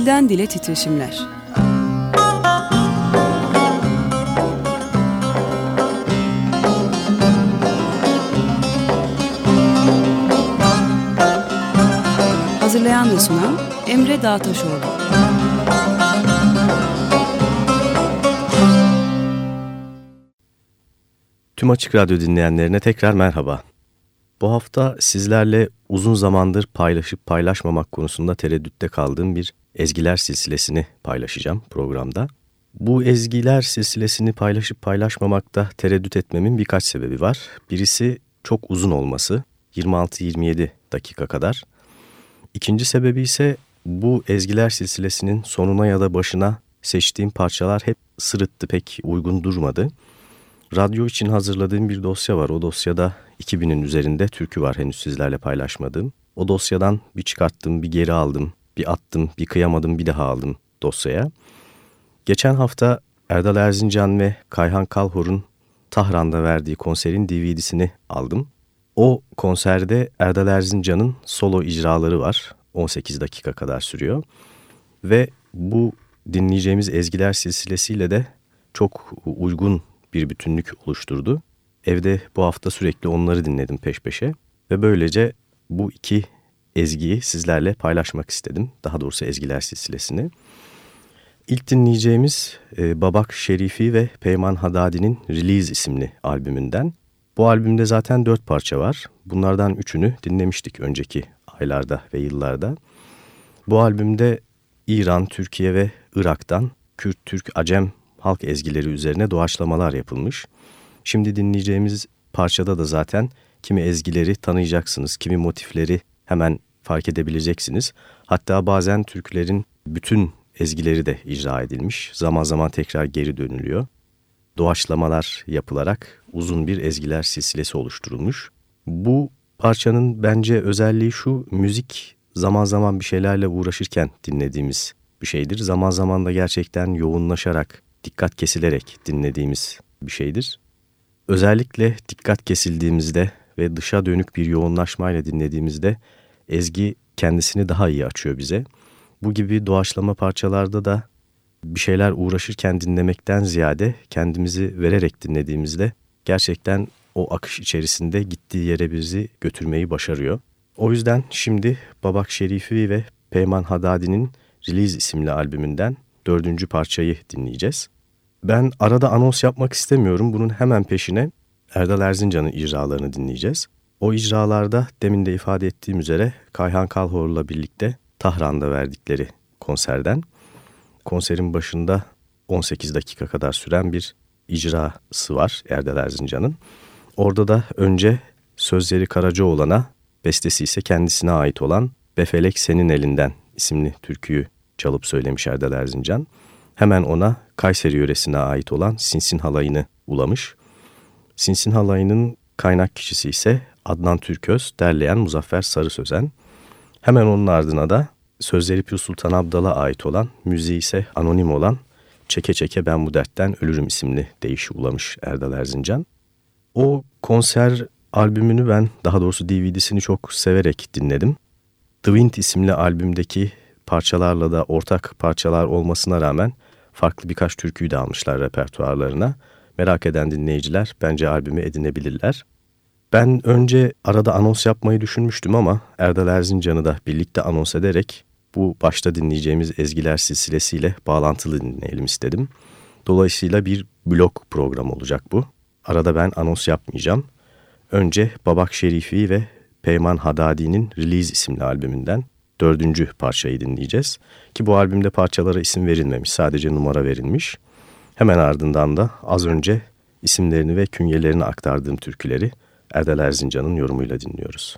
Dilden Dile Titreşimler Hazırlayan ve sunan Emre Dağtaşoğlu Tüm Açık Radyo dinleyenlerine tekrar merhaba. Bu hafta sizlerle uzun zamandır paylaşıp paylaşmamak konusunda tereddütte kaldığım bir ezgiler silsilesini paylaşacağım programda. Bu ezgiler silsilesini paylaşıp paylaşmamakta tereddüt etmemin birkaç sebebi var. Birisi çok uzun olması, 26-27 dakika kadar. İkinci sebebi ise bu ezgiler silsilesinin sonuna ya da başına seçtiğim parçalar hep sırıttı, pek uygun durmadı. Radyo için hazırladığım bir dosya var. O dosyada 2000'in üzerinde türkü var henüz sizlerle paylaşmadığım. O dosyadan bir çıkarttım, bir geri aldım, bir attım, bir kıyamadım, bir daha aldım dosyaya. Geçen hafta Erdal Erzincan ve Kayhan Kalhor'un Tahran'da verdiği konserin DVD'sini aldım. O konserde Erdal Erzincan'ın solo icraları var. 18 dakika kadar sürüyor. Ve bu dinleyeceğimiz ezgiler silsilesiyle de çok uygun bir bütünlük oluşturdu. Evde bu hafta sürekli onları dinledim peş peşe ve böylece bu iki ezgiyi sizlerle paylaşmak istedim. Daha doğrusu ezgiler silsilesini. İlk dinleyeceğimiz e, Babak Şerifi ve Peyman Hadadi'nin Release isimli albümünden. Bu albümde zaten dört parça var. Bunlardan üçünü dinlemiştik önceki aylarda ve yıllarda. Bu albümde İran, Türkiye ve Irak'tan Kürt, Türk, Acem halk ezgileri üzerine doğaçlamalar yapılmış. Şimdi dinleyeceğimiz parçada da zaten kimi ezgileri tanıyacaksınız, kimi motifleri hemen fark edebileceksiniz. Hatta bazen türkülerin bütün ezgileri de icra edilmiş. Zaman zaman tekrar geri dönülüyor. Doğaçlamalar yapılarak uzun bir ezgiler silsilesi oluşturulmuş. Bu parçanın bence özelliği şu, müzik zaman zaman bir şeylerle uğraşırken dinlediğimiz bir şeydir. Zaman zaman da gerçekten yoğunlaşarak, dikkat kesilerek dinlediğimiz bir şeydir. Özellikle dikkat kesildiğimizde ve dışa dönük bir yoğunlaşmayla dinlediğimizde ezgi kendisini daha iyi açıyor bize. Bu gibi doğaçlama parçalarda da bir şeyler uğraşırken dinlemekten ziyade kendimizi vererek dinlediğimizde gerçekten o akış içerisinde gittiği yere bizi götürmeyi başarıyor. O yüzden şimdi Babak Şerifi ve Peyman Hadadi'nin Release isimli albümünden dördüncü parçayı dinleyeceğiz. Ben arada anons yapmak istemiyorum. Bunun hemen peşine Erdal Erzincan'ın icralarını dinleyeceğiz. O icralarda demin de ifade ettiğim üzere Kayhan Kalhor'la birlikte Tahran'da verdikleri konserden. Konserin başında 18 dakika kadar süren bir icrası var Erdal Erzincan'ın. Orada da önce sözleri Karacaoğlan'a, bestesi ise kendisine ait olan Befelek Senin Elinden isimli türküyü çalıp söylemiş Erdal Erzincan. Hemen ona Kayseri yöresine ait olan Sinsin Halayı'nı ulamış. Sinsin Halayı'nın kaynak kişisi ise Adnan Türköz, derleyen Muzaffer Sarı Sözen. Hemen onun ardına da sözleri Pür Sultan Abdal'a ait olan, müziği ise anonim olan Çeke Çeke Ben Bu Dertten Ölürüm isimli deyişi ulamış Erdal Erzincan. O konser albümünü ben, daha doğrusu DVD'sini çok severek dinledim. The Wind isimli albümdeki parçalarla da ortak parçalar olmasına rağmen farklı birkaç türküyü de almışlar repertuarlarına. Merak eden dinleyiciler bence albümü edinebilirler. Ben önce arada anons yapmayı düşünmüştüm ama Erdal Erzincan'ı da birlikte anons ederek bu başta dinleyeceğimiz ezgiler silsilesiyle bağlantılı dinleyelim istedim. Dolayısıyla bir blok program olacak bu. Arada ben anons yapmayacağım. Önce Babak Şerifi ve Peyman Hadadi'nin Release isimli albümünden dördüncü parçayı dinleyeceğiz. Ki bu albümde parçalara isim verilmemiş, sadece numara verilmiş. Hemen ardından da az önce isimlerini ve künyelerini aktardığım türküleri Erdal Erzincan'ın yorumuyla dinliyoruz.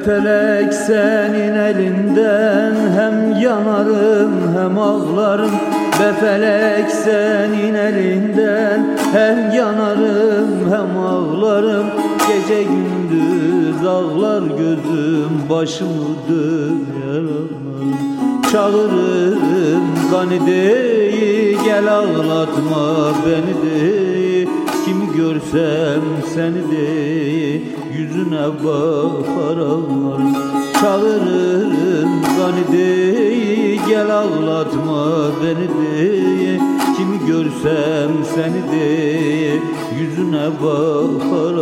Be felek senin elinden hem yanarım hem ağlarım. Be felek senin elinden hem yanarım hem ağlarım. Gece gündüz ağlar gözüm başımı döner Çağırırım gani deyi gel ağlatma beni deyi. Kimi görsem seni deyi Yüzüne bakar ağlarım Çağırırım gani diye Gel ağlatma beni diye. Kimi görsem seni diye Yüzüne bakar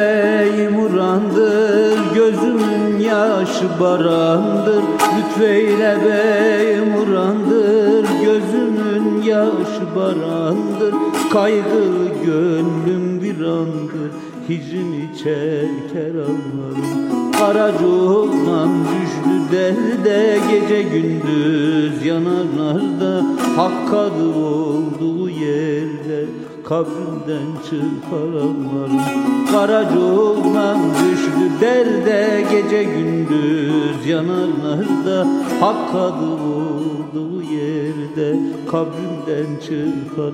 beyim urandır. Gözümün yaşı barandır. Lütfeyle beyim urandır. Gözümün yaşı barandır. Kaygılı gönlüm bir andır. Hicrini çeker ağlarım Karacoğlan düştü derde. Gece gündüz yanarlarda. Hakkadı olduğu yerde Kabrimden çıkar ağlarım Karacoğlan düştü derde Gece gündüz. Yanarlarda Hakkadı olduğu yerde Kabrimden çıkar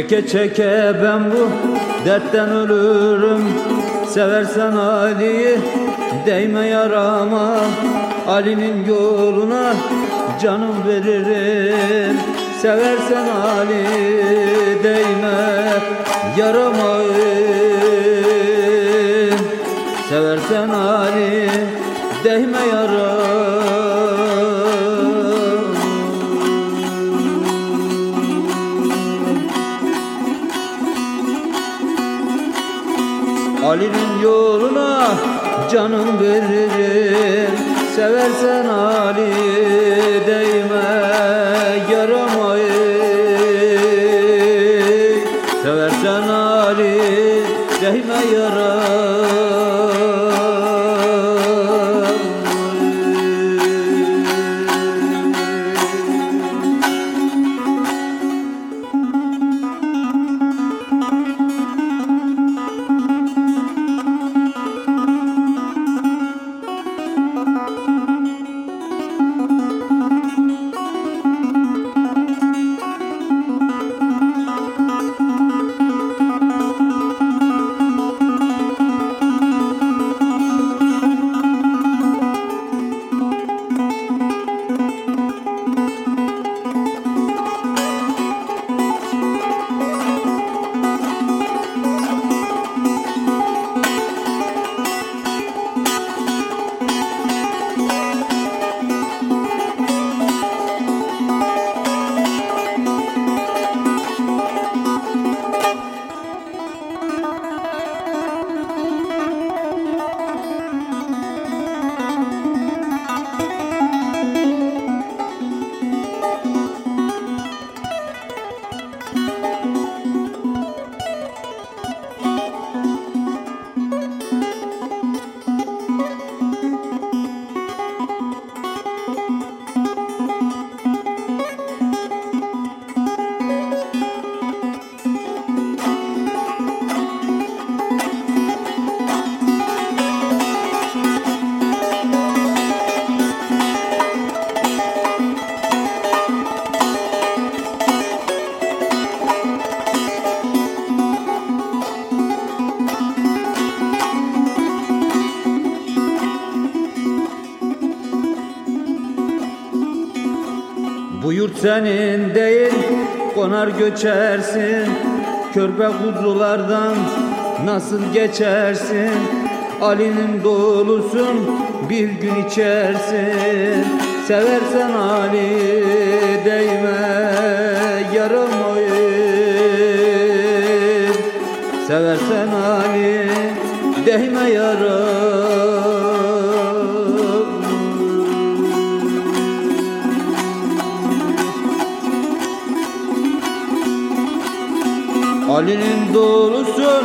Çeke çeke ben bu dertten ölürüm. Seversen Ali'yi değme yarama. Ali'nin yoluna canım veririm. Seversen Ali değme yarama. Seversen Ali değme yarama canım veririm. Seversen Ali Bu yurt senin değil konar göçersin. Körpe kuzulardan nasıl geçersin? Ali'nin dolusun bir gün içersin. Seversen Ali değme yaramayı Seversen Ali değme Ali'nin dolusun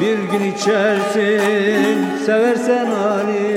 bir gün içersin. Seversen Ali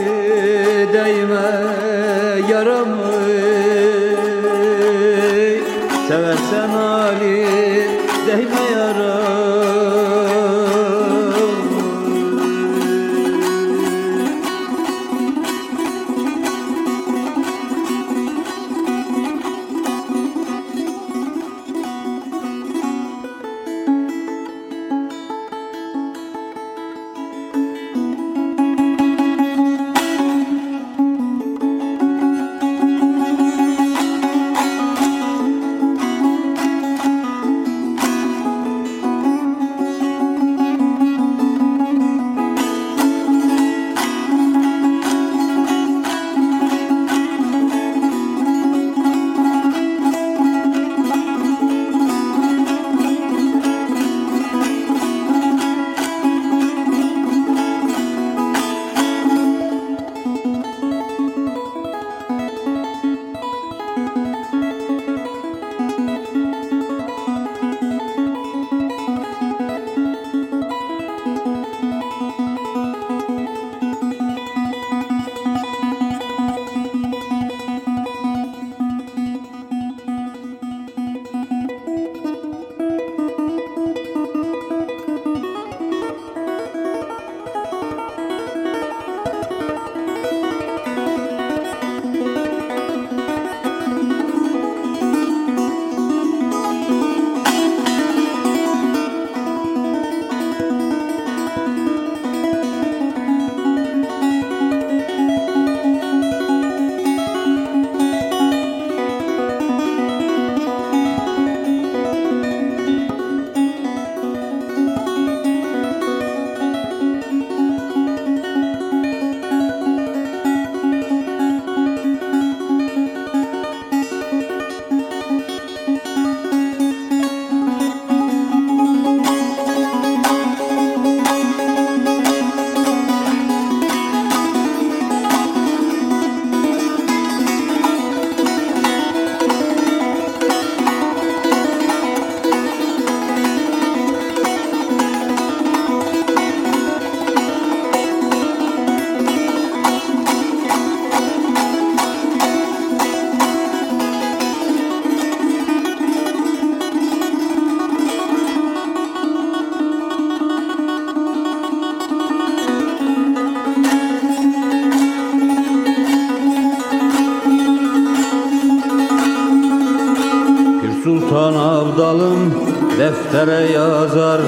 deftere yazar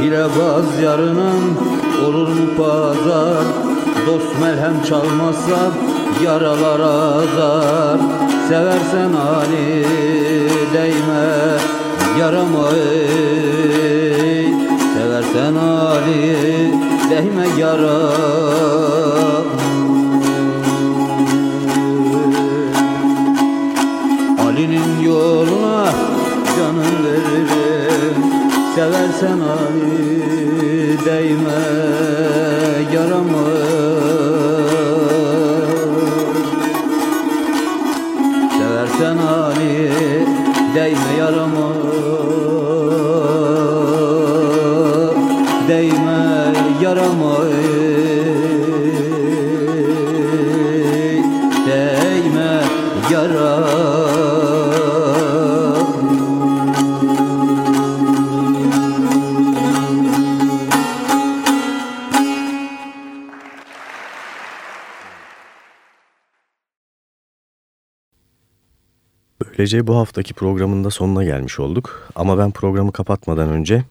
Hilebaz yarının olur mu pazar? Dost melhem çalmazsa yaralar azar. Seversen Ali değme yarama ey. Seversen Ali değme yara Seversen Ali değme yarama Seversen Ali değme yarama Böylece bu haftaki programın da sonuna gelmiş olduk. Ama ben programı kapatmadan önce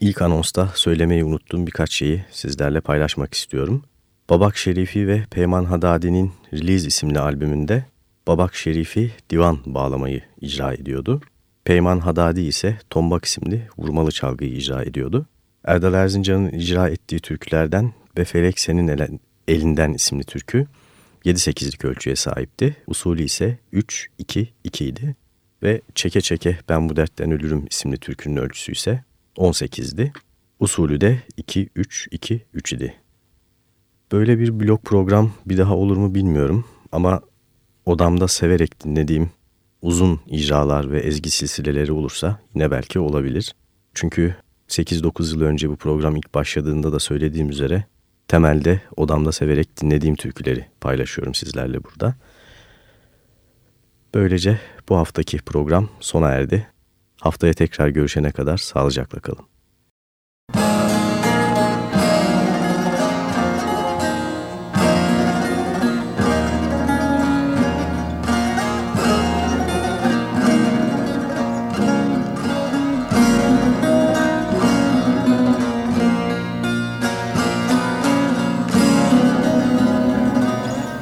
ilk anonsta söylemeyi unuttuğum birkaç şeyi sizlerle paylaşmak istiyorum. Babak Şerifi ve Peyman Hadadi'nin Release isimli albümünde Babak Şerifi divan bağlamayı icra ediyordu. Peyman Hadadi ise Tombak isimli vurmalı çalgıyı icra ediyordu. Erdal Erzincan'ın icra ettiği türkülerden Befelek Senin Elinden isimli türkü 7-8'lik ölçüye sahipti. Usulü ise 3-2-2 idi. Ve Çeke Çeke Ben Bu Dertten Ölürüm isimli türkünün ölçüsü ise 18'di. Usulü de 2-3-2-3 idi. Böyle bir blok program bir daha olur mu bilmiyorum ama odamda severek dinlediğim uzun icralar ve ezgi silsileleri olursa yine belki olabilir. Çünkü 8-9 yıl önce bu program ilk başladığında da söylediğim üzere temelde odamda severek dinlediğim türküleri paylaşıyorum sizlerle burada. Böylece bu haftaki program sona erdi. Haftaya tekrar görüşene kadar sağlıcakla kalın.